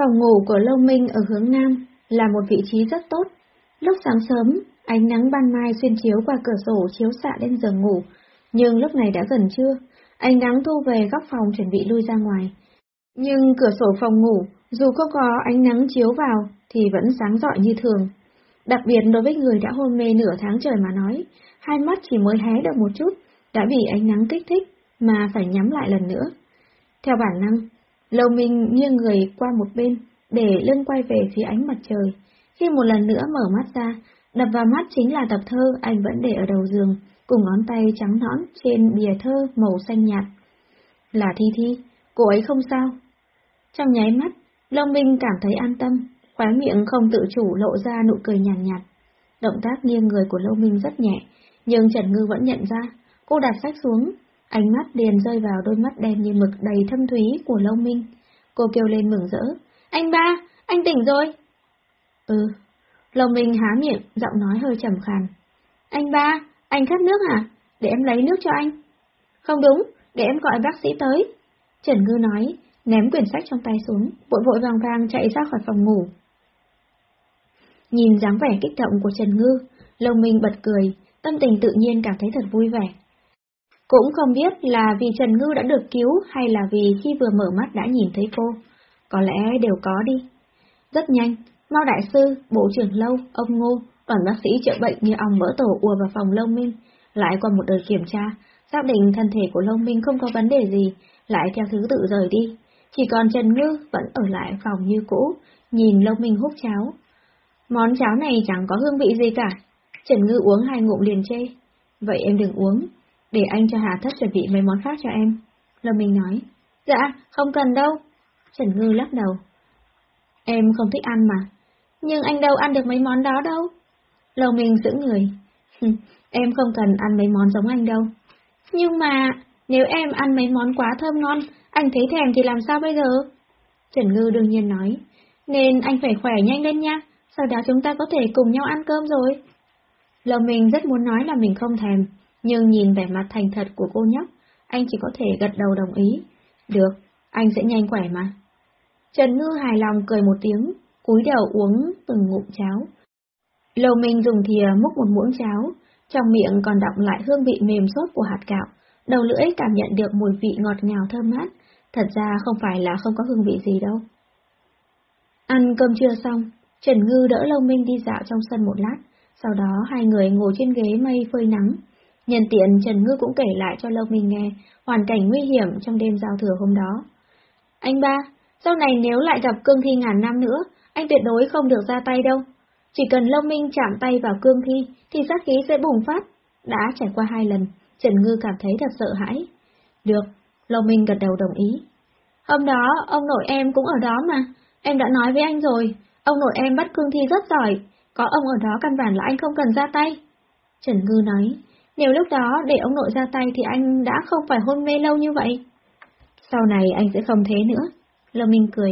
Phòng ngủ của Lâu Minh ở hướng Nam là một vị trí rất tốt. Lúc sáng sớm, ánh nắng ban mai xuyên chiếu qua cửa sổ chiếu xạ lên giường ngủ, nhưng lúc này đã gần trưa, ánh nắng thu về góc phòng chuẩn bị lui ra ngoài. Nhưng cửa sổ phòng ngủ, dù có có ánh nắng chiếu vào, thì vẫn sáng rọi như thường. Đặc biệt đối với người đã hôn mê nửa tháng trời mà nói, hai mắt chỉ mới hé được một chút, đã bị ánh nắng kích thích, mà phải nhắm lại lần nữa. Theo bản năng, Lâu Minh nghiêng người qua một bên, để lưng quay về phía ánh mặt trời. Khi một lần nữa mở mắt ra, đập vào mắt chính là tập thơ anh vẫn để ở đầu giường, cùng ngón tay trắng nõn trên bìa thơ màu xanh nhạt. Là Thi Thi, cô ấy không sao. Trong nháy mắt, Lâu Minh cảm thấy an tâm, khóe miệng không tự chủ lộ ra nụ cười nhàn nhạt, nhạt. Động tác nghiêng người của Lâu Minh rất nhẹ, nhưng Trần Ngư vẫn nhận ra, cô đặt sách xuống, ánh mắt liền rơi vào đôi mắt đen như mực đầy thâm thúy của Lâu Minh. Cô kêu lên mừng rỡ, anh ba, anh tỉnh rồi. Ừ, Lâu Minh há miệng, giọng nói hơi trầm khàn. Anh ba, anh khát nước à Để em lấy nước cho anh. Không đúng, để em gọi bác sĩ tới. Trần Ngư nói, ném quyển sách trong tay xuống, vội vội vàng vàng chạy ra khỏi phòng ngủ. Nhìn dáng vẻ kích động của Trần Ngư, Lâu Minh bật cười, tâm tình tự nhiên cảm thấy thật vui vẻ. Cũng không biết là vì Trần Ngư đã được cứu hay là vì khi vừa mở mắt đã nhìn thấy cô. Có lẽ đều có đi. Rất nhanh, Mao Đại Sư, Bộ trưởng Lâu, ông Ngô, toàn bác sĩ chữa bệnh như ong mỡ tổ ùa vào phòng Lâu Minh, lại qua một đợt kiểm tra, xác định thân thể của Lâu Minh không có vấn đề gì, lại theo thứ tự rời đi. Chỉ còn Trần Ngư vẫn ở lại phòng như cũ, nhìn Lâu Minh hút cháo. Món cháo này chẳng có hương vị gì cả. Trần Ngư uống hai ngụm liền chê. Vậy em đừng uống, để anh cho Hà Thất chuẩn bị mấy món khác cho em. Lâm Minh nói. Dạ, không cần đâu. Trần Ngư lắc đầu. Em không thích ăn mà. Nhưng anh đâu ăn được mấy món đó đâu. Lâm Minh giữ người. em không cần ăn mấy món giống anh đâu. Nhưng mà, nếu em ăn mấy món quá thơm ngon, anh thấy thèm thì làm sao bây giờ? Trần Ngư đương nhiên nói. Nên anh phải khỏe nhanh lên nha, sau đó chúng ta có thể cùng nhau ăn cơm rồi. Lâm Minh rất muốn nói là mình không thèm, nhưng nhìn vẻ mặt thành thật của cô nhóc, anh chỉ có thể gật đầu đồng ý. Được, anh sẽ nhanh khỏe mà. Trần Ngư hài lòng cười một tiếng, cúi đầu uống từng ngụm cháo. Lầu Minh dùng thìa múc một muỗng cháo, trong miệng còn đọng lại hương vị mềm xốp của hạt gạo, đầu lưỡi cảm nhận được mùi vị ngọt ngào thơm mát, thật ra không phải là không có hương vị gì đâu. Ăn cơm trưa xong, Trần Ngư đỡ Lâu Minh đi dạo trong sân một lát, sau đó hai người ngồi trên ghế mây phơi nắng. Nhân tiện Trần Ngư cũng kể lại cho Lâu Minh nghe hoàn cảnh nguy hiểm trong đêm giao thừa hôm đó. Anh ba, sau này nếu lại gặp cương thi ngàn năm nữa, anh tuyệt đối không được ra tay đâu. Chỉ cần Lâu Minh chạm tay vào cương thi, thì sát khí sẽ bùng phát. Đã trải qua hai lần, Trần Ngư cảm thấy thật sợ hãi. Được, Lâu Minh gật đầu đồng ý. Hôm đó, ông nội em cũng ở đó mà. Em đã nói với anh rồi, ông nội em bắt cương thi rất giỏi. Có ông ở đó căn bản là anh không cần ra tay. Trần Ngư nói, nếu lúc đó để ông nội ra tay thì anh đã không phải hôn mê lâu như vậy. Sau này anh sẽ không thế nữa. Lâm Minh cười.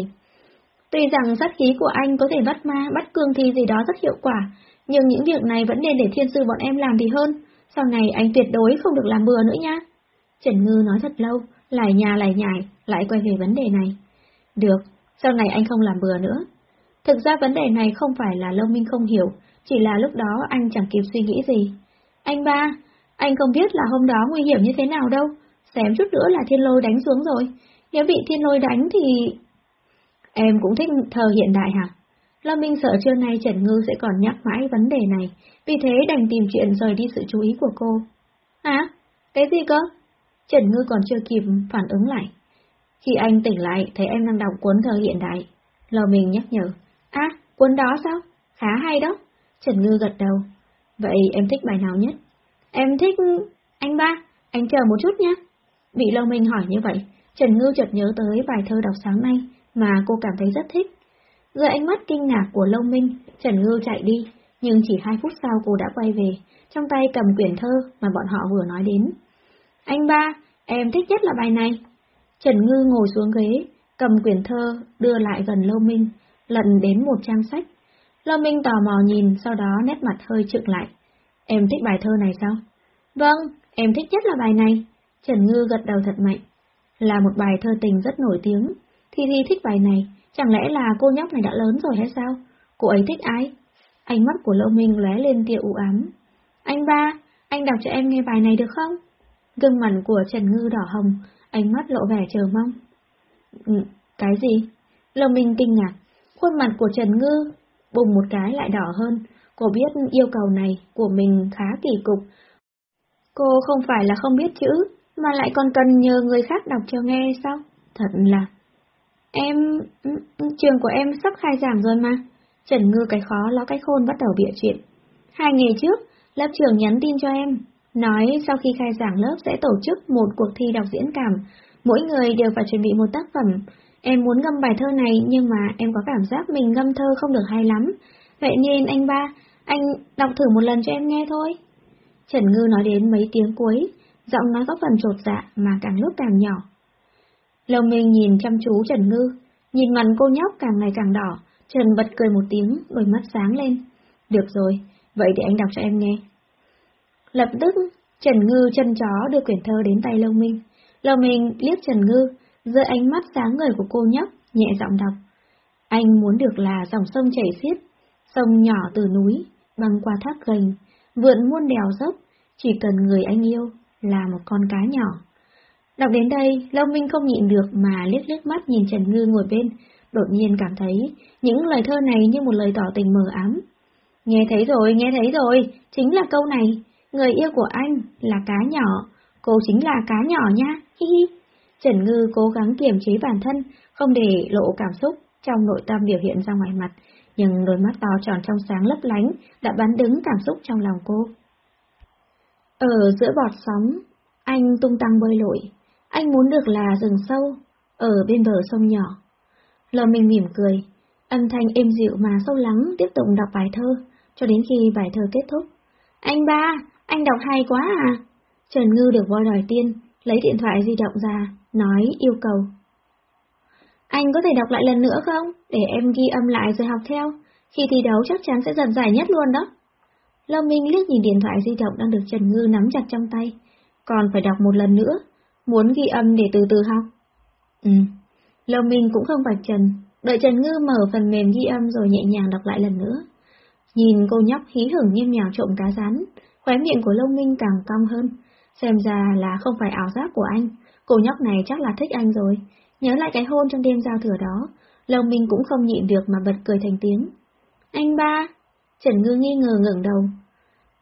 Tuy rằng sát khí của anh có thể bắt ma, bắt cương thi gì đó rất hiệu quả, nhưng những việc này vẫn nên để thiên sư bọn em làm thì hơn. Sau này anh tuyệt đối không được làm bừa nữa nha. Trần Ngư nói thật lâu, lại nhà lại nhải, lại quay về vấn đề này. Được, sau này anh không làm bừa nữa. Thực ra vấn đề này không phải là Lâu Minh không hiểu, chỉ là lúc đó anh chẳng kịp suy nghĩ gì. Anh ba, anh không biết là hôm đó nguy hiểm như thế nào đâu, xém chút nữa là thiên lôi đánh xuống rồi. Nếu bị thiên lôi đánh thì... Em cũng thích thờ hiện đại hả? Lâm Minh sợ trưa nay Trần Ngư sẽ còn nhắc mãi vấn đề này, vì thế đành tìm chuyện rời đi sự chú ý của cô. Hả? Cái gì cơ? Trần Ngư còn chưa kịp phản ứng lại. Khi anh tỉnh lại, thấy em đang đọc cuốn thơ hiện đại. Lò mình nhắc nhở. À, cuốn đó sao? Khá hay đó. Trần Ngư gật đầu. Vậy em thích bài nào nhất? Em thích... Anh ba, anh chờ một chút nhé. Bị Lâu Minh hỏi như vậy, Trần Ngư chợt nhớ tới bài thơ đọc sáng nay mà cô cảm thấy rất thích. Dưới ánh mắt kinh ngạc của Lâu Minh, Trần Ngư chạy đi, nhưng chỉ hai phút sau cô đã quay về, trong tay cầm quyển thơ mà bọn họ vừa nói đến. Anh ba, em thích nhất là bài này. Trần Ngư ngồi xuống ghế, cầm quyển thơ, đưa lại gần Lâu Minh, lần đến một trang sách. Lâu Minh tò mò nhìn, sau đó nét mặt hơi trựng lại. Em thích bài thơ này sao? Vâng, em thích nhất là bài này. Trần Ngư gật đầu thật mạnh. Là một bài thơ tình rất nổi tiếng. Thi Thi thích bài này, Chẳng lẽ là cô nhóc này đã lớn rồi hay sao? Cô ấy thích ai? Ánh mắt của Lâu Minh lóe lên tia u ám. Anh ba, anh đọc cho em nghe bài này được không? Gương mặt của Trần Ngư đỏ hồng, ánh mắt lộ vẻ chờ mong. Ừ, cái gì? Lâu Minh kinh ngạc, khuôn mặt của Trần Ngư bùng một cái lại đỏ hơn. Cô biết yêu cầu này của mình khá kỳ cục. Cô không phải là không biết chữ, mà lại còn cần nhờ người khác đọc cho nghe sao? Thật là... Em... trường của em sắp khai giảng rồi mà. Trần Ngư cái khó ló cái khôn bắt đầu bịa chuyện. Hai ngày trước, lớp trưởng nhắn tin cho em, nói sau khi khai giảng lớp sẽ tổ chức một cuộc thi đọc diễn cảm, mỗi người đều phải chuẩn bị một tác phẩm. Em muốn ngâm bài thơ này nhưng mà em có cảm giác mình ngâm thơ không được hay lắm. Vậy nên anh ba, anh đọc thử một lần cho em nghe thôi. Trần Ngư nói đến mấy tiếng cuối, giọng nói có phần trột dạ mà càng lúc càng nhỏ. Lồng mình nhìn chăm chú Trần Ngư, nhìn mặt cô nhóc càng ngày càng đỏ, Trần bật cười một tiếng, đôi mắt sáng lên. Được rồi, vậy để anh đọc cho em nghe. Lập tức, Trần Ngư chân chó đưa quyển thơ đến tay Lâu Minh. Lâu Minh liếc Trần Ngư, dưới ánh mắt sáng ngời của cô nhóc, nhẹ giọng đọc. Anh muốn được là dòng sông chảy xiết, sông nhỏ từ núi, băng qua thác gành, vượn muôn đèo dốc, chỉ cần người anh yêu là một con cá nhỏ. Đọc đến đây, Lâu Minh không nhịn được mà liếc liếc mắt nhìn Trần Ngư ngồi bên, đột nhiên cảm thấy những lời thơ này như một lời tỏ tình mờ ám. Nghe thấy rồi, nghe thấy rồi, chính là câu này, người yêu của anh là cá nhỏ, cô chính là cá nhỏ nha, hi hi. Trần Ngư cố gắng kiềm chế bản thân, không để lộ cảm xúc trong nội tâm biểu hiện ra ngoài mặt, nhưng đôi mắt to tròn trong sáng lấp lánh đã bắn đứng cảm xúc trong lòng cô. Ở giữa bọt sóng, anh tung tăng bơi lội, anh muốn được là rừng sâu, ở bên bờ sông nhỏ. Lò mình mỉm cười, âm thanh êm dịu mà sâu lắng tiếp tục đọc bài thơ, cho đến khi bài thơ kết thúc. Anh ba, anh đọc hay quá à? Trần Ngư được voi đòi tiên, lấy điện thoại di động ra, nói yêu cầu. Anh có thể đọc lại lần nữa không? Để em ghi âm lại rồi học theo. Khi thi đấu chắc chắn sẽ giật giải nhất luôn đó. Lâm Minh liếc nhìn điện thoại di động đang được Trần Ngư nắm chặt trong tay. Còn phải đọc một lần nữa. Muốn ghi âm để từ từ học. Ừ. Lâm Minh cũng không vạch Trần. Đợi Trần Ngư mở phần mềm ghi âm rồi nhẹ nhàng đọc lại lần nữa. Nhìn cô nhóc hí hửng như mèo trộm cá rán, khóe miệng của Lâm Minh càng cong hơn. Xem ra là không phải ảo giác của anh. Cô nhóc này chắc là thích anh rồi. Nhớ lại cái hôn trong đêm giao thừa đó, lòng mình cũng không nhịn được mà bật cười thành tiếng. Anh ba! Trần Ngư nghi ngờ ngẩng đầu.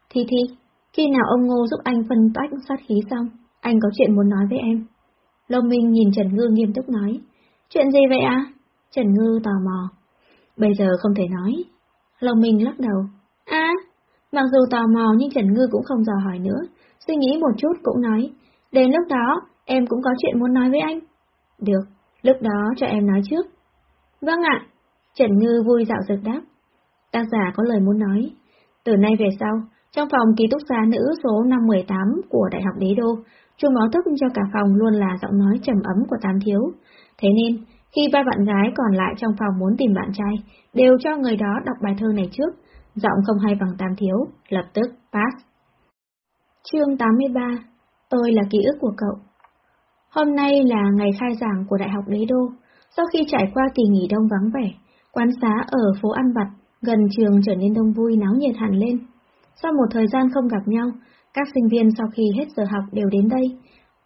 Thi Thi, khi nào ông Ngô giúp anh phân tách sát khí xong, anh có chuyện muốn nói với em. Lâm Minh nhìn Trần Ngư nghiêm túc nói. Chuyện gì vậy à? Trần Ngư tò mò. Bây giờ không thể nói. Lâm Minh lắc đầu. À, mặc dù tò mò nhưng Trần Ngư cũng không dò hỏi nữa. Suy nghĩ một chút cũng nói. Đến lúc đó, em cũng có chuyện muốn nói với anh. Được, lúc đó cho em nói trước. Vâng ạ. Trần Ngư vui dạo dược đáp. Tác giả có lời muốn nói. Từ nay về sau, trong phòng ký túc xá nữ số 518 của Đại học Đế Đô, chung báo thức cho cả phòng luôn là giọng nói trầm ấm của Tam Thiếu. Thế nên, khi ba bạn gái còn lại trong phòng muốn tìm bạn trai, đều cho người đó đọc bài thơ này trước, giọng không hay bằng Tam Thiếu, lập tức pass. Chương 83 Tôi là ký ức của cậu Hôm nay là ngày khai giảng của Đại học Đế Đô. Sau khi trải qua kỳ nghỉ đông vắng vẻ, quán xá ở phố Ăn Vặt gần trường trở nên đông vui náo nhiệt hẳn lên. Sau một thời gian không gặp nhau, các sinh viên sau khi hết giờ học đều đến đây,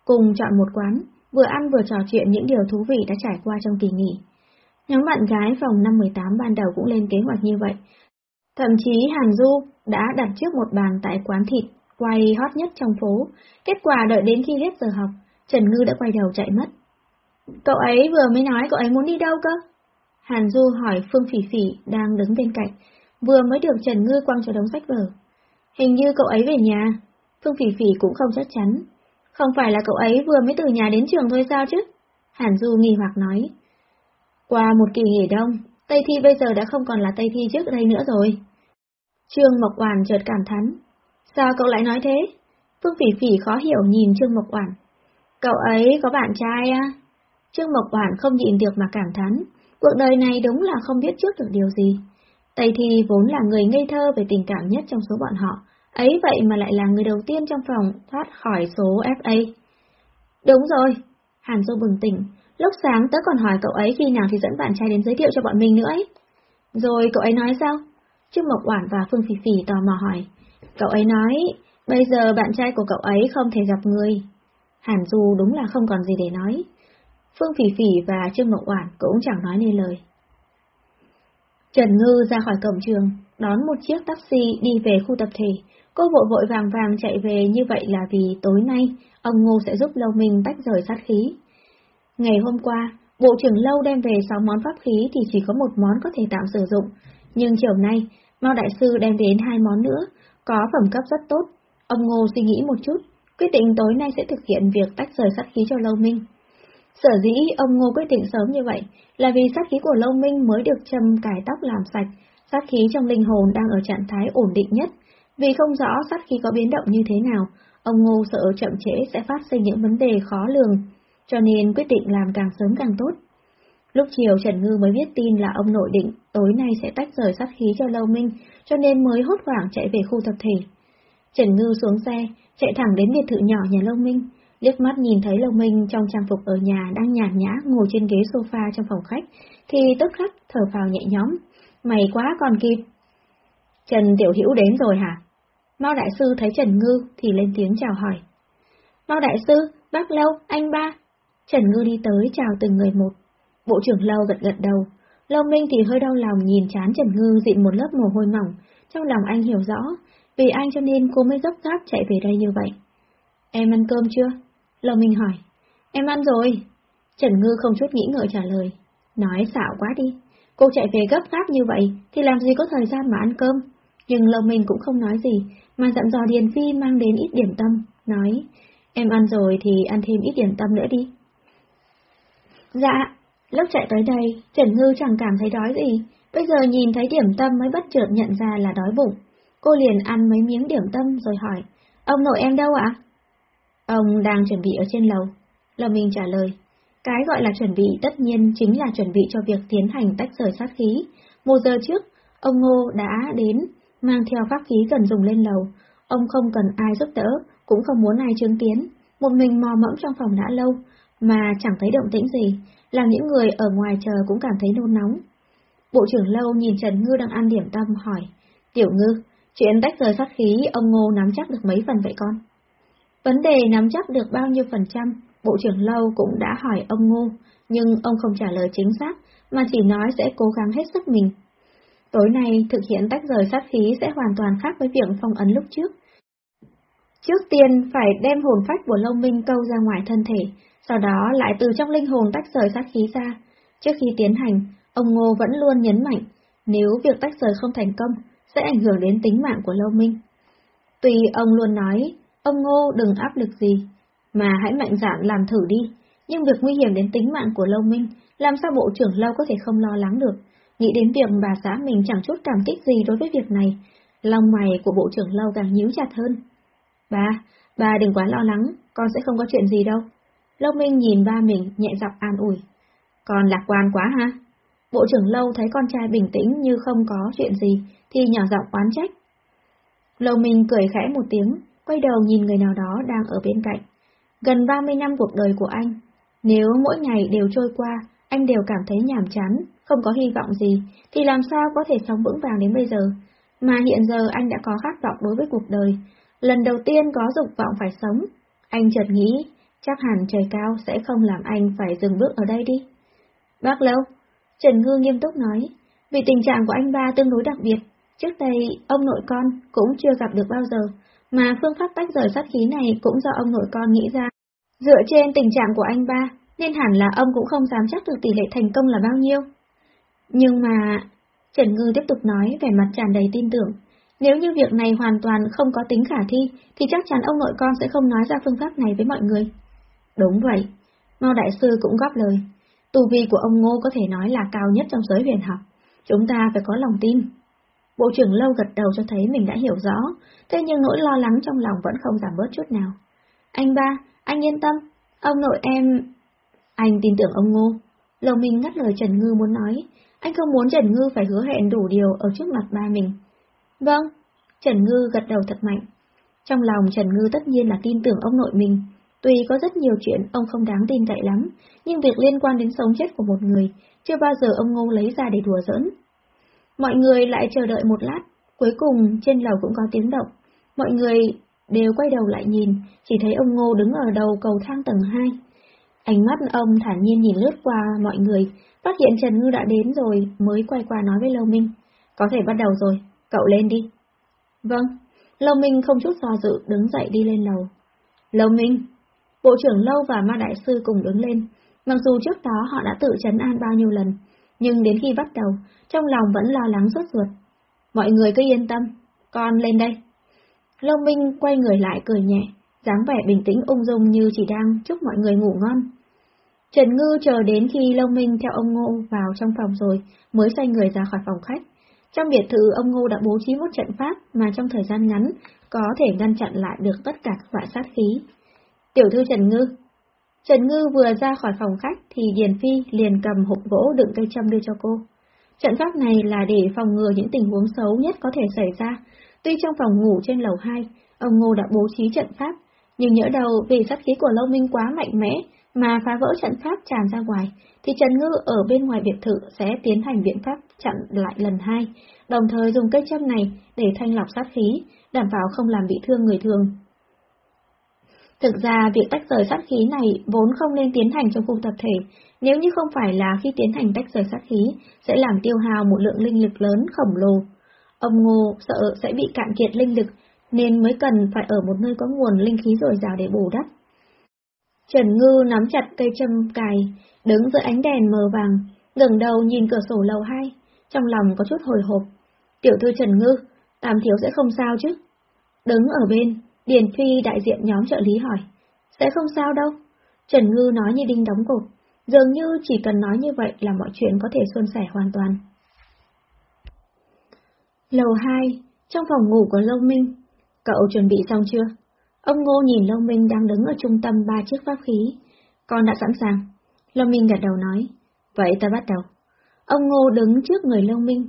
cùng chọn một quán, vừa ăn vừa trò chuyện những điều thú vị đã trải qua trong kỳ nghỉ. Nhóm bạn gái phòng năm 18 ban đầu cũng lên kế hoạch như vậy. Thậm chí Hàn Du đã đặt trước một bàn tại quán thịt quay hot nhất trong phố, kết quả đợi đến khi hết giờ học, Trần Ngư đã quay đầu chạy mất. Cậu ấy vừa mới nói cậu ấy muốn đi đâu cơ? Hàn Du hỏi Phương Phỉ Phỉ đang đứng bên cạnh, vừa mới được Trần Ngư quăng cho đống sách vở. Hình như cậu ấy về nhà. Phương Phỉ Phỉ cũng không chắc chắn. Không phải là cậu ấy vừa mới từ nhà đến trường thôi sao chứ? Hàn Du nghi hoặc nói. Qua một kỳ nghỉ đông, Tây Thi bây giờ đã không còn là Tây Thi trước đây nữa rồi. Trương Mộc Oản chợt cảm thán. Sao cậu lại nói thế? Phương Phỉ Phỉ khó hiểu nhìn Trương Mộc Oản. Cậu ấy có bạn trai à? Trương Mộc Bản không nhịn được mà cảm thán, cuộc đời này đúng là không biết trước được điều gì. Tây Thi vốn là người ngây thơ về tình cảm nhất trong số bọn họ, ấy vậy mà lại là người đầu tiên trong phòng thoát khỏi số FA. Đúng rồi, Hàn Du bừng tỉnh, Lúc sáng tớ còn hỏi cậu ấy khi nào thì dẫn bạn trai đến giới thiệu cho bọn mình nữa ấy. Rồi cậu ấy nói sao? Trương Mộc Oản và Phương Phỉ Phỉ tò mò hỏi. Cậu ấy nói, bây giờ bạn trai của cậu ấy không thể gặp người. Hàn Du đúng là không còn gì để nói. Phương Phỉ Phỉ và Trương Mộc Oản cũng chẳng nói nên lời. Trần Ngư ra khỏi cổng trường, đón một chiếc taxi đi về khu tập thể. Cô vội vội vàng vàng chạy về như vậy là vì tối nay, ông Ngô sẽ giúp Lâu Minh tách rời sát khí. Ngày hôm qua, Bộ trưởng Lâu đem về 6 món pháp khí thì chỉ có một món có thể tạm sử dụng, nhưng chiều nay, Mao Đại Sư đem đến hai món nữa, có phẩm cấp rất tốt. Ông Ngô suy nghĩ một chút, quyết định tối nay sẽ thực hiện việc tách rời sát khí cho Lâu Minh. Sở dĩ ông Ngô quyết định sớm như vậy là vì sát khí của Lâu Minh mới được châm cải tóc làm sạch, sát khí trong linh hồn đang ở trạng thái ổn định nhất. Vì không rõ sát khí có biến động như thế nào, ông Ngô sợ chậm trễ sẽ phát sinh những vấn đề khó lường, cho nên quyết định làm càng sớm càng tốt. Lúc chiều Trần Ngư mới biết tin là ông nội định tối nay sẽ tách rời sát khí cho Lâu Minh, cho nên mới hốt hoảng chạy về khu tập thể. Trần Ngư xuống xe, chạy thẳng đến biệt thự nhỏ nhà Lâu Minh, liếc mắt nhìn thấy Lâu Minh trong trang phục ở nhà đang nhàn nhã ngồi trên ghế sofa trong phòng khách, thì tức khắc thở phào nhẹ nhõm. Mày quá còn kịp. Trần Tiểu Hữu đến rồi hả? Mao Đại Sư thấy Trần Ngư thì lên tiếng chào hỏi. Mao Đại Sư, bác Lâu, anh ba. Trần Ngư đi tới chào từng người một. Bộ trưởng Lâu gật gật đầu. Lâu Minh thì hơi đau lòng nhìn chán Trần Ngư dịn một lớp mồ hôi mỏng, trong lòng anh hiểu rõ, vì anh cho nên cô mới gấp gáp chạy về đây như vậy. Em ăn cơm chưa? Lâu Minh hỏi. Em ăn rồi. Trần Ngư không chút nghĩ ngợi trả lời. Nói xạo quá đi. Cô chạy về gấp gáp như vậy thì làm gì có thời gian mà ăn cơm. Nhưng Lâu Minh cũng không nói gì, mà dặn dò Điền Phi mang đến ít điểm tâm, nói, em ăn rồi thì ăn thêm ít điểm tâm nữa đi. Dạ, lúc chạy tới đây, Trần Ngư chẳng cảm thấy đói gì, bây giờ nhìn thấy điểm tâm mới bất chợt nhận ra là đói bụng. Cô liền ăn mấy miếng điểm tâm rồi hỏi, ông nội em đâu ạ? Ông đang chuẩn bị ở trên lầu. lầu Minh trả lời, cái gọi là chuẩn bị tất nhiên chính là chuẩn bị cho việc tiến hành tách rời sát khí. Một giờ trước, ông Ngô đã đến, mang theo pháp khí cần dùng lên lầu. Ông không cần ai giúp đỡ, cũng không muốn ai chứng kiến. Một mình mò mẫm trong phòng đã lâu, mà chẳng thấy động tĩnh gì, làm những người ở ngoài chờ cũng cảm thấy nôn nóng. Bộ trưởng Lâu nhìn Trần Ngư đang ăn điểm tâm hỏi, Tiểu Ngư, chuyện tách rời sát khí ông Ngô nắm chắc được mấy phần vậy con? Vấn đề nắm chắc được bao nhiêu phần trăm, Bộ trưởng Lâu cũng đã hỏi ông Ngô, nhưng ông không trả lời chính xác, mà chỉ nói sẽ cố gắng hết sức mình. Tối nay, thực hiện tách rời sát khí sẽ hoàn toàn khác với việc phong ấn lúc trước. Trước tiên, phải đem hồn phách của Lâu Minh câu ra ngoài thân thể, sau đó lại từ trong linh hồn tách rời sát khí ra. Trước khi tiến hành, ông Ngô vẫn luôn nhấn mạnh, nếu việc tách rời không thành công, sẽ ảnh hưởng đến tính mạng của Lâu Minh. Tuy ông luôn nói, ông Ngô đừng áp lực gì, mà hãy mạnh dạn làm thử đi, nhưng việc nguy hiểm đến tính mạng của Lâu Minh, làm sao bộ trưởng Lâu có thể không lo lắng được, nghĩ đến việc bà xã mình chẳng chút cảm kích gì đối với việc này, lòng mày của bộ trưởng Lâu càng nhíu chặt hơn. Bà, bà đừng quá lo lắng, con sẽ không có chuyện gì đâu. Lâu Minh nhìn ba mình nhẹ giọng an ủi. Con lạc quan quá ha? Bộ trưởng Lâu thấy con trai bình tĩnh như không có chuyện gì, thì nhỏ giọng oán trách. Lâu Minh cười khẽ một tiếng, quay đầu nhìn người nào đó đang ở bên cạnh. Gần 30 năm cuộc đời của anh, nếu mỗi ngày đều trôi qua, anh đều cảm thấy nhàm chán, không có hy vọng gì, thì làm sao có thể sống vững vàng đến bây giờ? Mà hiện giờ anh đã có khát vọng đối với cuộc đời, lần đầu tiên có dục vọng phải sống. Anh chợt nghĩ, chắc hẳn trời cao sẽ không làm anh phải dừng bước ở đây đi. Bác Lâu, Trần Ngư nghiêm túc nói, vì tình trạng của anh ba tương đối đặc biệt, trước đây ông nội con cũng chưa gặp được bao giờ, mà phương pháp tách rời sát khí này cũng do ông nội con nghĩ ra. Dựa trên tình trạng của anh ba, nên hẳn là ông cũng không dám chắc được tỷ lệ thành công là bao nhiêu. Nhưng mà... Trần Ngư tiếp tục nói vẻ mặt tràn đầy tin tưởng. Nếu như việc này hoàn toàn không có tính khả thi, thì chắc chắn ông nội con sẽ không nói ra phương pháp này với mọi người. Đúng vậy. Mao Đại Sư cũng góp lời. Tu vi của ông Ngô có thể nói là cao nhất trong giới huyền học. Chúng ta phải có lòng tin. Bộ trưởng lâu gật đầu cho thấy mình đã hiểu rõ, thế nhưng nỗi lo lắng trong lòng vẫn không giảm bớt chút nào. Anh ba, anh yên tâm, ông nội em... Anh tin tưởng ông Ngô. Lầu mình ngắt lời Trần Ngư muốn nói, anh không muốn Trần Ngư phải hứa hẹn đủ điều ở trước mặt ba mình. Vâng, Trần Ngư gật đầu thật mạnh. Trong lòng Trần Ngư tất nhiên là tin tưởng ông nội mình, Tuy có rất nhiều chuyện ông không đáng tin cậy lắm, nhưng việc liên quan đến sống chết của một người, chưa bao giờ ông Ngô lấy ra để đùa giỡn. Mọi người lại chờ đợi một lát, cuối cùng trên lầu cũng có tiếng động. Mọi người đều quay đầu lại nhìn, chỉ thấy ông Ngô đứng ở đầu cầu thang tầng 2. Ánh mắt ông thản nhiên nhìn lướt qua mọi người, phát hiện Trần Ngư đã đến rồi mới quay qua nói với Lâu Minh. Có thể bắt đầu rồi, cậu lên đi. Vâng, Lâu Minh không chút do dự đứng dậy đi lên lầu. Lâu Minh, Bộ trưởng Lâu và Ma Đại Sư cùng đứng lên, mặc dù trước đó họ đã tự chấn an bao nhiêu lần, nhưng đến khi bắt đầu, trong lòng vẫn lo lắng rốt ruột. Mọi người cứ yên tâm, con lên đây. Lâu Minh quay người lại cười nhẹ, dáng vẻ bình tĩnh ung dung như chỉ đang chúc mọi người ngủ ngon. Trần Ngư chờ đến khi Lâu Minh theo ông Ngô vào trong phòng rồi, mới xoay người ra khỏi phòng khách. Trong biệt thự, ông Ngô đã bố trí một trận pháp mà trong thời gian ngắn có thể ngăn chặn lại được tất cả các loại sát khí. Tiểu thư Trần Ngư Trần Ngư vừa ra khỏi phòng khách thì Điền Phi liền cầm hộp gỗ đựng cây châm đưa cho cô. Trận pháp này là để phòng ngừa những tình huống xấu nhất có thể xảy ra. Tuy trong phòng ngủ trên lầu 2, ông Ngô đã bố trí trận pháp, nhưng nhỡ đầu vì sát khí của Lâu Minh quá mạnh mẽ mà phá vỡ trận pháp tràn ra ngoài, thì Trần Ngư ở bên ngoài biệt thự sẽ tiến hành biện pháp chặn lại lần hai, đồng thời dùng cây châm này để thanh lọc sát khí, đảm bảo không làm bị thương người thường. Thực ra, việc tách rời sát khí này vốn không nên tiến hành trong khu tập thể, nếu như không phải là khi tiến hành tách rời sát khí, sẽ làm tiêu hao một lượng linh lực lớn khổng lồ. Ông Ngô sợ sẽ bị cạn kiệt linh lực, nên mới cần phải ở một nơi có nguồn linh khí dồi dào để bù đắp. Trần Ngư nắm chặt cây châm cài, đứng dưới ánh đèn mờ vàng, ngẩng đầu nhìn cửa sổ lầu hai, trong lòng có chút hồi hộp. Tiểu thư Trần Ngư, Tam Thiếu sẽ không sao chứ? Đứng ở bên, Điền Phi đại diện nhóm trợ lý hỏi. Sẽ không sao đâu. Trần Ngư nói như đinh đóng cột, dường như chỉ cần nói như vậy là mọi chuyện có thể suôn sẻ hoàn toàn. Lầu 2, trong phòng ngủ của Lâu Minh. Cậu chuẩn bị xong chưa? Ông Ngô nhìn Lâu Minh đang đứng ở trung tâm ba chiếc pháp khí. Con đã sẵn sàng. Lâu Minh gật đầu nói. Vậy ta bắt đầu. Ông Ngô đứng trước người Lâu Minh.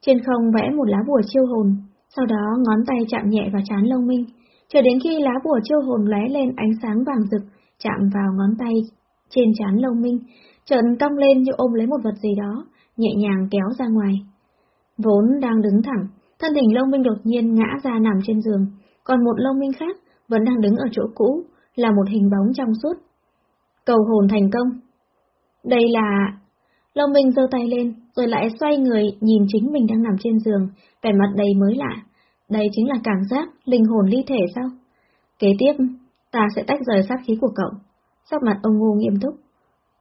Trên không vẽ một lá bùa chiêu hồn. Sau đó ngón tay chạm nhẹ vào trán Lâu Minh. Chờ đến khi lá bùa chiêu hồn lóe lên ánh sáng vàng rực, chạm vào ngón tay trên trán Lâu Minh. Trợn cong lên như ôm lấy một vật gì đó, nhẹ nhàng kéo ra ngoài. Vốn đang đứng thẳng, thân hình Lâu Minh đột nhiên ngã ra nằm trên giường, còn một Lâu Minh khác vẫn đang đứng ở chỗ cũ, là một hình bóng trong suốt. Cầu hồn thành công. Đây là... Lâu Minh giơ tay lên, rồi lại xoay người nhìn chính mình đang nằm trên giường, vẻ mặt đầy mới lạ. Đây chính là cảm giác linh hồn ly thể sao? Kế tiếp, ta sẽ tách rời sát khí của cậu. Sắc mặt ông Ngô nghiêm túc.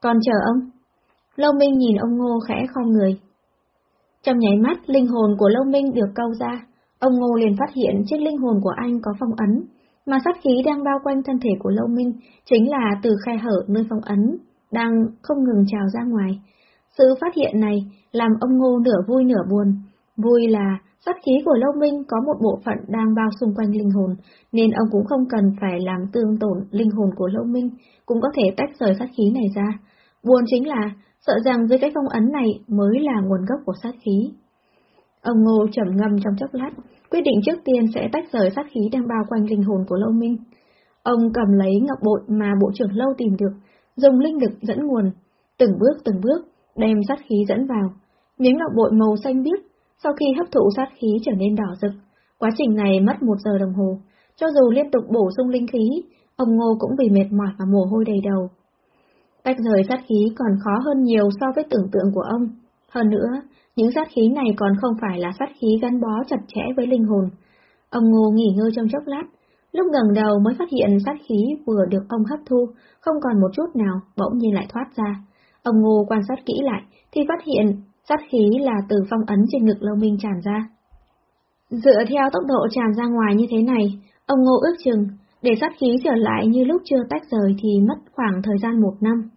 Còn chờ ông. Lâu Minh nhìn ông Ngô khẽ không người. Trong nháy mắt, linh hồn của Lâu Minh được câu ra. Ông Ngô liền phát hiện trên linh hồn của anh có phong ấn, mà sát khí đang bao quanh thân thể của Lâu Minh chính là từ khe hở nơi phong ấn, đang không ngừng trào ra ngoài. Sự phát hiện này làm ông Ngô nửa vui nửa buồn. Vui là sát khí của Lâu Minh có một bộ phận đang bao xung quanh linh hồn, nên ông cũng không cần phải làm tương tổn linh hồn của Lâu Minh, cũng có thể tách rời sát khí này ra. Buồn chính là, sợ rằng dưới cái phong ấn này mới là nguồn gốc của sát khí. Ông Ngô trầm ngâm trong chốc lát, quyết định trước tiên sẽ tách rời sát khí đang bao quanh linh hồn của Lâu Minh. Ông cầm lấy ngọc bội mà bộ trưởng Lâu tìm được, dùng linh lực dẫn nguồn, từng bước từng bước, đem sát khí dẫn vào. Miếng ngọc bội màu xanh biếc, sau khi hấp thụ sát khí trở nên đỏ rực. Quá trình này mất một giờ đồng hồ, cho dù liên tục bổ sung linh khí, ông Ngô cũng bị mệt mỏi và mồ hôi đầy đầu. Tách rời sát khí còn khó hơn nhiều so với tưởng tượng của ông. Hơn nữa, những sát khí này còn không phải là sát khí gắn bó chặt chẽ với linh hồn. Ông Ngô nghỉ ngơi trong chốc lát, lúc ngẩng đầu mới phát hiện sát khí vừa được ông hấp thu, không còn một chút nào, bỗng nhiên lại thoát ra. Ông Ngô quan sát kỹ lại, thì phát hiện sát khí là từ phong ấn trên ngực Lâu Minh tràn ra. Dựa theo tốc độ tràn ra ngoài như thế này, ông Ngô ước chừng, để sát khí trở lại như lúc chưa tách rời thì mất khoảng thời gian một năm.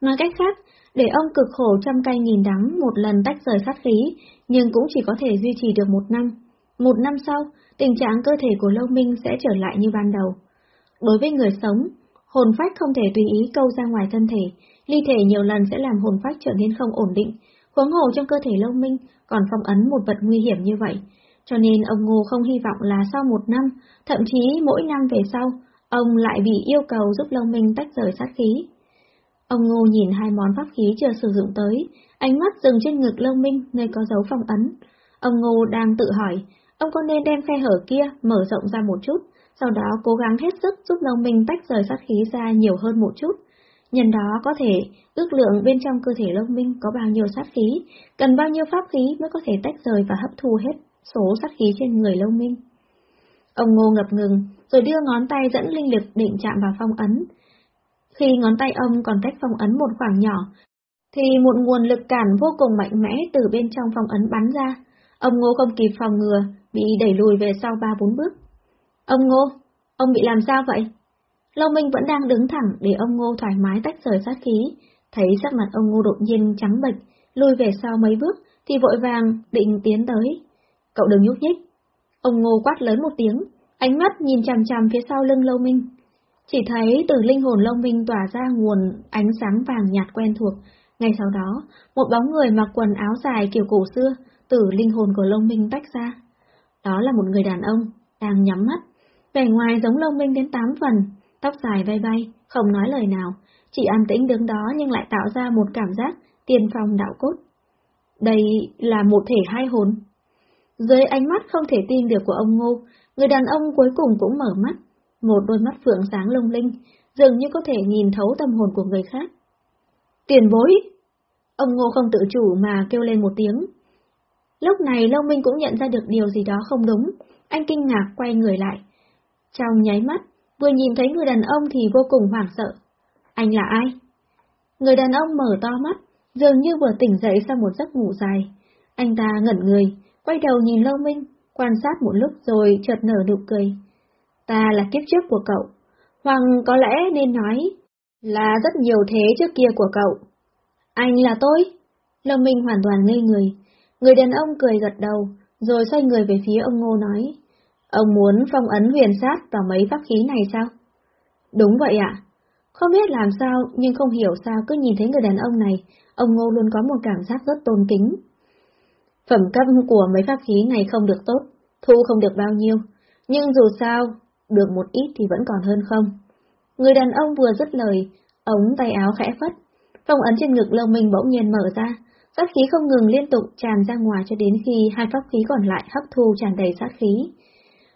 Nói cách khác, để ông cực khổ trăm cây nghìn đắng một lần tách rời sát khí, nhưng cũng chỉ có thể duy trì được một năm. Một năm sau, tình trạng cơ thể của Lâu Minh sẽ trở lại như ban đầu. Đối với người sống, hồn phách không thể tùy ý câu ra ngoài thân thể, ly thể nhiều lần sẽ làm hồn phách trở nên không ổn định, huống hồ trong cơ thể Lâu Minh còn phong ấn một vật nguy hiểm như vậy. Cho nên ông Ngô không hy vọng là sau một năm, thậm chí mỗi năm về sau, ông lại bị yêu cầu giúp Lâu Minh tách rời sát khí. Ông Ngô nhìn hai món pháp khí chưa sử dụng tới, ánh mắt dừng trên ngực Lâu Minh nơi có dấu phong ấn. Ông Ngô đang tự hỏi, ông có nên đem khe hở kia mở rộng ra một chút, sau đó cố gắng hết sức giúp Lâu Minh tách rời sát khí ra nhiều hơn một chút. Nhân đó có thể ước lượng bên trong cơ thể Lâu Minh có bao nhiêu sát khí, cần bao nhiêu pháp khí mới có thể tách rời và hấp thu hết số sát khí trên người Lâu Minh. Ông Ngô ngập ngừng, rồi đưa ngón tay dẫn linh lực định chạm vào phong ấn. Khi ngón tay ông còn cách phong ấn một khoảng nhỏ, thì một nguồn lực cản vô cùng mạnh mẽ từ bên trong phong ấn bắn ra. Ông Ngô không kịp phòng ngừa, bị đẩy lùi về sau ba bốn bước. Ông Ngô, ông bị làm sao vậy? Lâu Minh vẫn đang đứng thẳng để ông Ngô thoải mái tách rời sát khí, thấy sắc mặt ông Ngô đột nhiên trắng bệch, lùi về sau mấy bước, thì vội vàng định tiến tới. Cậu đừng nhúc nhích. Ông Ngô quát lớn một tiếng, ánh mắt nhìn chằm chằm phía sau lưng Lâu Minh. Chỉ thấy từ linh hồn Lâu Minh tỏa ra nguồn ánh sáng vàng nhạt quen thuộc, ngay sau đó, một bóng người mặc quần áo dài kiểu cổ xưa, từ linh hồn của Lâu Minh tách ra. Đó là một người đàn ông, đang nhắm mắt, vẻ ngoài giống Lâu Minh đến tám phần, tóc dài bay bay, không nói lời nào, chỉ an tĩnh đứng đó nhưng lại tạo ra một cảm giác tiền phong đạo cốt. Đây là một thể hai hồn. Dưới ánh mắt không thể tin được của ông Ngô, người đàn ông cuối cùng cũng mở mắt, một đôi mắt phượng sáng lung linh, dường như có thể nhìn thấu tâm hồn của người khác. Tiền bối! Ông Ngô không tự chủ mà kêu lên một tiếng. Lúc này Lâu Minh cũng nhận ra được điều gì đó không đúng, anh kinh ngạc quay người lại. Trong nháy mắt, vừa nhìn thấy người đàn ông thì vô cùng hoảng sợ. Anh là ai? Người đàn ông mở to mắt, dường như vừa tỉnh dậy sau một giấc ngủ dài. Anh ta ngẩn người, quay đầu nhìn Lâu Minh, quan sát một lúc rồi chợt nở nụ cười. Ta là kiếp trước của cậu, hoặc có lẽ nên nói là rất nhiều thế trước kia của cậu. Anh là tôi? Lâu Minh hoàn toàn ngây người. Người đàn ông cười gật đầu, rồi xoay người về phía ông Ngô nói. Ông muốn phong ấn huyền sát vào mấy pháp khí này sao? Đúng vậy ạ. Không biết làm sao, nhưng không hiểu sao cứ nhìn thấy người đàn ông này, ông Ngô luôn có một cảm giác rất tôn kính. Phẩm cấp của mấy pháp khí này không được tốt, thu không được bao nhiêu, nhưng dù sao, được một ít thì vẫn còn hơn không. Người đàn ông vừa dứt lời, ống tay áo khẽ phất, phong ấn trên ngực lâu minh bỗng nhiên mở ra, sát khí không ngừng liên tục tràn ra ngoài cho đến khi hai pháp khí còn lại hấp thu tràn đầy sát khí.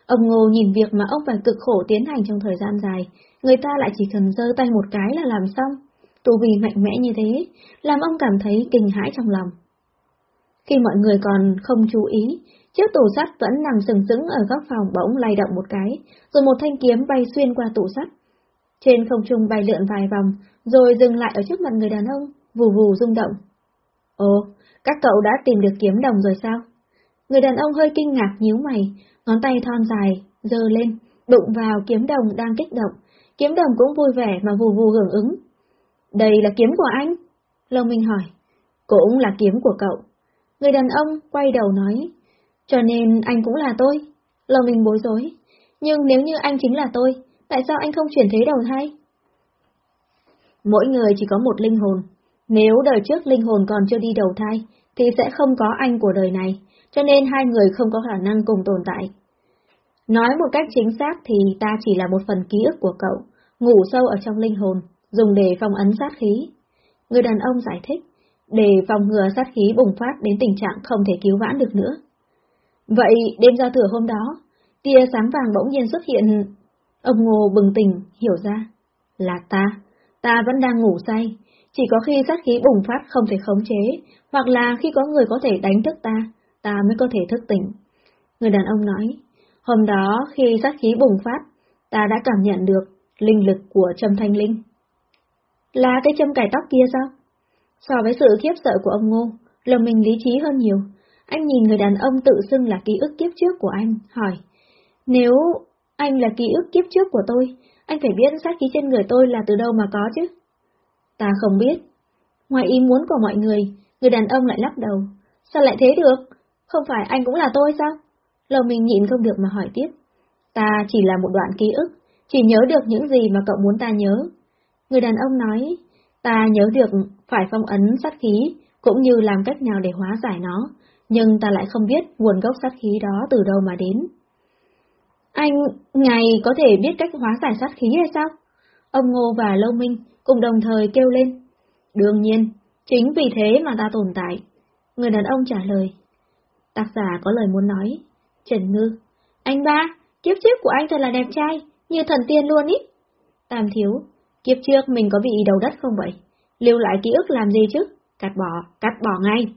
Ông Ngô nhìn việc mà ông phải cực khổ tiến hành trong thời gian dài, người ta lại chỉ cần giơ tay một cái là làm xong. Tu vì mạnh mẽ như thế, làm ông cảm thấy kinh hãi trong lòng. Khi mọi người còn không chú ý, chiếc tủ sắt vẫn nằm sừng sững ở góc phòng bỗng lay động một cái, rồi một thanh kiếm bay xuyên qua tủ sắt. Trên không trung bay lượn vài vòng, rồi dừng lại ở trước mặt người đàn ông, vù vù rung động. Ồ, các cậu đã tìm được kiếm đồng rồi sao? Người đàn ông hơi kinh ngạc nhíu mày, ngón tay thon dài, dơ lên, đụng vào kiếm đồng đang kích động. Kiếm đồng cũng vui vẻ mà vù vù hưởng ứng. Đây là kiếm của anh? Lâu Minh hỏi. Cũng là kiếm của cậu. Người đàn ông quay đầu nói. Cho nên anh cũng là tôi. Lâu Minh bối rối. Nhưng nếu như anh chính là tôi, tại sao anh không chuyển thế đầu thai? Mỗi người chỉ có một linh hồn. Nếu đời trước linh hồn còn chưa đi đầu thai, thì sẽ không có anh của đời này, cho nên hai người không có khả năng cùng tồn tại. Nói một cách chính xác thì ta chỉ là một phần ký ức của cậu, ngủ sâu ở trong linh hồn, dùng để phong ấn sát khí. Người đàn ông giải thích, để phòng ngừa sát khí bùng phát đến tình trạng không thể cứu vãn được nữa. Vậy đêm giao thừa hôm đó, tia sáng vàng bỗng nhiên xuất hiện, ông Ngô bừng tỉnh, hiểu ra, là ta, ta vẫn đang ngủ say, chỉ có khi sát khí bùng phát không thể khống chế, hoặc là khi có người có thể đánh thức ta, ta mới có thể thức tỉnh. Người đàn ông nói, hôm đó khi sát khí bùng phát, ta đã cảm nhận được linh lực của trầm Thanh Linh. Là cái châm cải tóc kia sao? So với sự khiếp sợ của ông Ngô, lòng mình lý trí hơn nhiều. Anh nhìn người đàn ông tự xưng là ký ức kiếp trước của anh, hỏi, nếu anh là ký ức kiếp trước của tôi, anh phải biết sát khí trên người tôi là từ đâu mà có chứ? Ta không biết. Ngoài ý muốn của mọi người, người đàn ông lại lắc đầu. Sao lại thế được? Không phải anh cũng là tôi sao? Lầu mình nhịn không được mà hỏi tiếp. Ta chỉ là một đoạn ký ức, chỉ nhớ được những gì mà cậu muốn ta nhớ. Người đàn ông nói, ta nhớ được phải phong ấn sát khí, cũng như làm cách nào để hóa giải nó, nhưng ta lại không biết nguồn gốc sát khí đó từ đâu mà đến. Anh, ngài có thể biết cách hóa giải sát khí hay sao? Ông Ngô và Lâu Minh cùng đồng thời kêu lên. Đương nhiên, chính vì thế mà ta tồn tại. Người đàn ông trả lời. Tác giả có lời muốn nói. Trần Ngư. Anh ba, kiếp trước của anh thật là đẹp trai, như thần tiên luôn ý. Tam Thiếu. Kiếp trước mình có bị đầu đất không vậy? Lưu lại ký ức làm gì chứ? Cắt bỏ, cắt bỏ ngay.